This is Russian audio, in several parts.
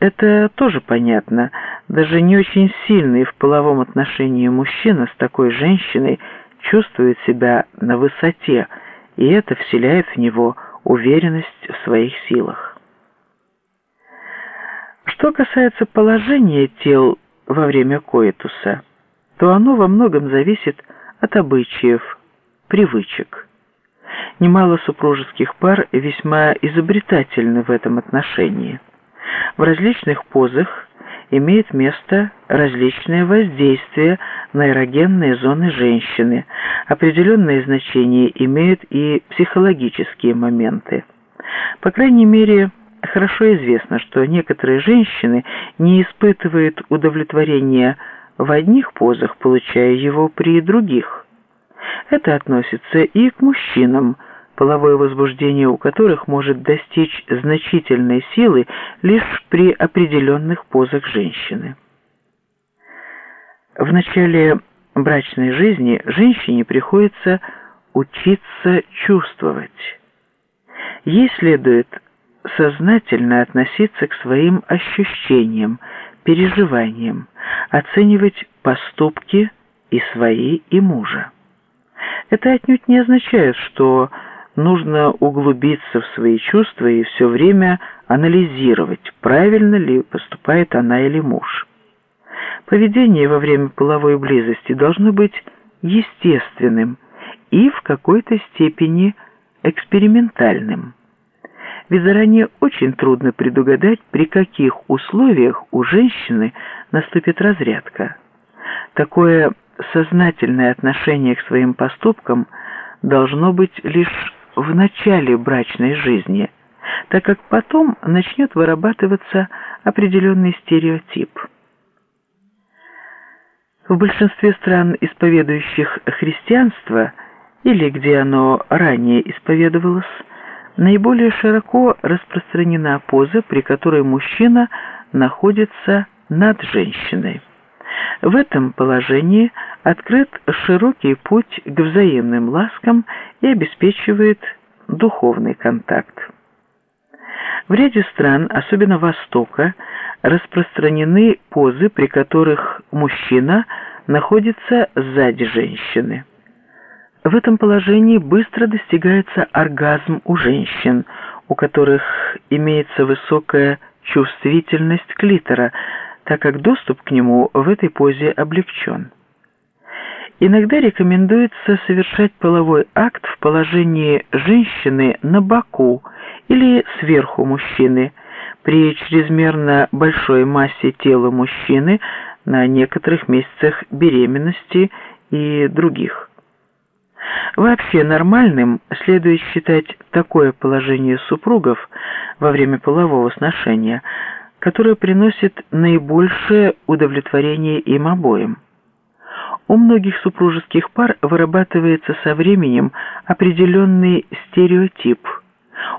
Это тоже понятно. Даже не очень сильный в половом отношении мужчина с такой женщиной чувствует себя на высоте, и это вселяет в него уверенность в своих силах. Что касается положения тел во время коитуса, то оно во многом зависит от обычаев, привычек. Немало супружеских пар весьма изобретательны в этом отношении. В различных позах имеет место различное воздействие на эрогенные зоны женщины. Определенное значение имеют и психологические моменты. По крайней мере, хорошо известно, что некоторые женщины не испытывают удовлетворения в одних позах, получая его при других. Это относится и к мужчинам, половое возбуждение у которых может достичь значительной силы лишь при определенных позах женщины. В начале брачной жизни женщине приходится учиться чувствовать. Ей следует сознательно относиться к своим ощущениям, переживаниям, оценивать поступки и свои, и мужа. Это отнюдь не означает, что нужно углубиться в свои чувства и все время анализировать, правильно ли поступает она или муж. Поведение во время половой близости должно быть естественным и в какой-то степени экспериментальным. Ведь заранее очень трудно предугадать, при каких условиях у женщины наступит разрядка. Такое сознательное отношение к своим поступкам должно быть лишь в начале брачной жизни, так как потом начнет вырабатываться определенный стереотип. В большинстве стран, исповедующих христианство, или где оно ранее исповедовалось, наиболее широко распространена поза, при которой мужчина находится над женщиной. В этом положении открыт широкий путь к взаимным ласкам и обеспечивает духовный контакт. В ряде стран, особенно Востока, распространены позы, при которых мужчина находится сзади женщины. В этом положении быстро достигается оргазм у женщин, у которых имеется высокая чувствительность клитора, так как доступ к нему в этой позе облегчен. Иногда рекомендуется совершать половой акт в положении женщины на боку или сверху мужчины при чрезмерно большой массе тела мужчины на некоторых месяцах беременности и других. Вообще нормальным следует считать такое положение супругов во время полового сношения – которое приносит наибольшее удовлетворение им обоим. У многих супружеских пар вырабатывается со временем определенный стереотип,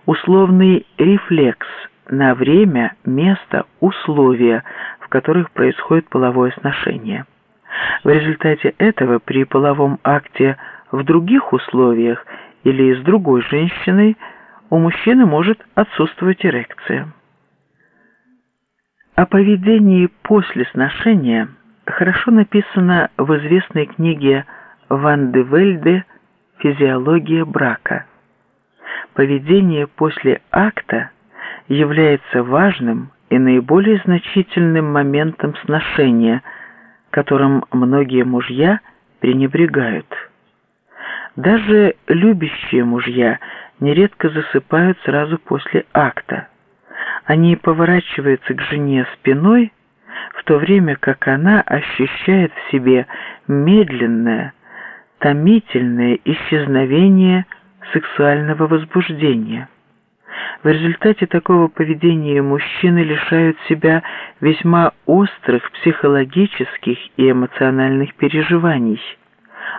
условный рефлекс на время, место, условия, в которых происходит половое сношение. В результате этого при половом акте в других условиях или с другой женщиной у мужчины может отсутствовать эрекция. О поведении после сношения хорошо написано в известной книге Ван де Вельде «Физиология брака». Поведение после акта является важным и наиболее значительным моментом сношения, которым многие мужья пренебрегают. Даже любящие мужья нередко засыпают сразу после акта. Они поворачиваются к жене спиной, в то время как она ощущает в себе медленное, томительное исчезновение сексуального возбуждения. В результате такого поведения мужчины лишают себя весьма острых психологических и эмоциональных переживаний.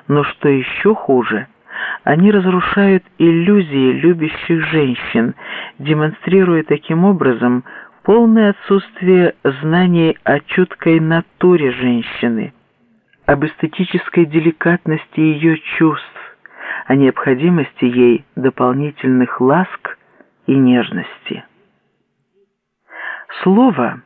Но что еще хуже – они разрушают иллюзии любящих женщин, демонстрируя таким образом полное отсутствие знаний о чуткой натуре женщины, об эстетической деликатности ее чувств, о необходимости ей дополнительных ласк и нежности. Слово